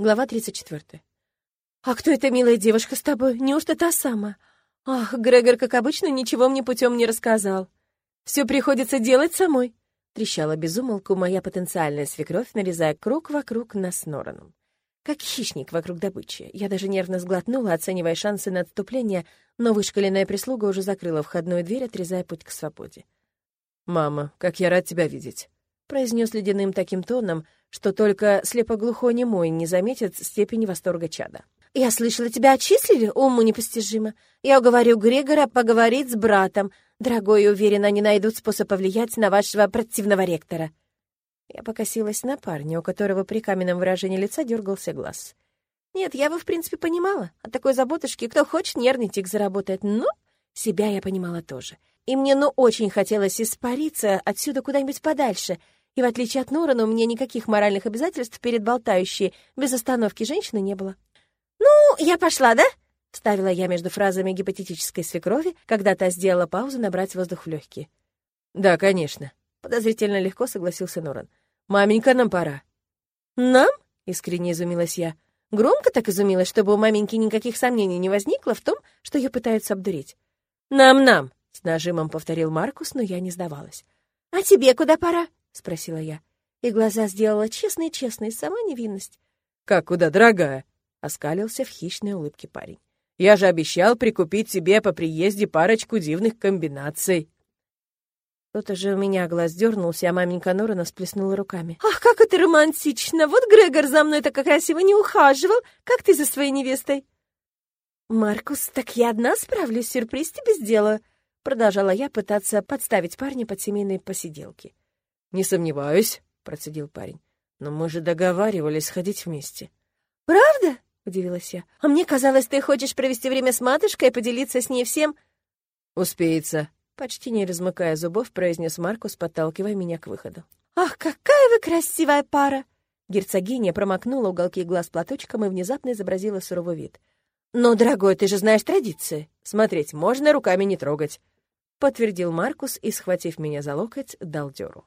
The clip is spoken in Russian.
Глава 34. «А кто эта милая девушка с тобой? Неужто та сама? Ах, Грегор, как обычно, ничего мне путем не рассказал. Все приходится делать самой», — трещала безумолку моя потенциальная свекровь, нарезая круг вокруг нас Нораном. Как хищник вокруг добычи. Я даже нервно сглотнула, оценивая шансы на отступление, но вышкаленная прислуга уже закрыла входную дверь, отрезая путь к свободе. «Мама, как я рад тебя видеть», — произнес ледяным таким тоном, что только слепоглухонемой не заметит степени восторга чада. «Я слышала, тебя отчислили? Уму непостижимо. Я уговорю Грегора поговорить с братом. Дорогой, уверена, они найдут способ повлиять на вашего противного ректора». Я покосилась на парня, у которого при каменном выражении лица дергался глаз. Нет, я бы, в принципе, понимала. От такой заботушки кто хочет нервничать заработает. Но себя я понимала тоже. И мне, ну, очень хотелось испариться отсюда куда-нибудь подальше — и в отличие от Норана, у меня никаких моральных обязательств перед болтающей без остановки женщины не было. «Ну, я пошла, да?» — вставила я между фразами гипотетической свекрови, когда та сделала паузу набрать воздух в легкие. «Да, конечно», — подозрительно легко согласился Норан. «Маменька, нам пора». «Нам?» — искренне изумилась я. Громко так изумилась, чтобы у маменьки никаких сомнений не возникло в том, что ее пытаются обдурить. «Нам-нам!» — с нажимом повторил Маркус, но я не сдавалась. «А тебе куда пора?» — спросила я. И глаза сделала честные-честные, сама невинность. «Как куда, дорогая?» — оскалился в хищной улыбке парень. «Я же обещал прикупить тебе по приезде парочку дивных комбинаций». Кто-то же у меня глаз дернулся, а маменька Норана сплеснула руками. «Ах, как это романтично! Вот Грегор за мной так красиво не ухаживал! Как ты за своей невестой?» «Маркус, так я одна справлюсь, сюрприз тебе сделаю!» Продолжала я пытаться подставить парня под семейные посиделки. «Не сомневаюсь», — процедил парень. «Но мы же договаривались ходить вместе». «Правда?» — удивилась я. «А мне казалось, ты хочешь провести время с матушкой и поделиться с ней всем...» «Успеется», — почти не размыкая зубов, произнес Маркус, подталкивая меня к выходу. «Ах, какая вы красивая пара!» Герцогиня промокнула уголки глаз платочком и внезапно изобразила суровый вид. «Но, дорогой, ты же знаешь традиции. Смотреть можно, руками не трогать», — подтвердил Маркус и, схватив меня за локоть, дал дёру.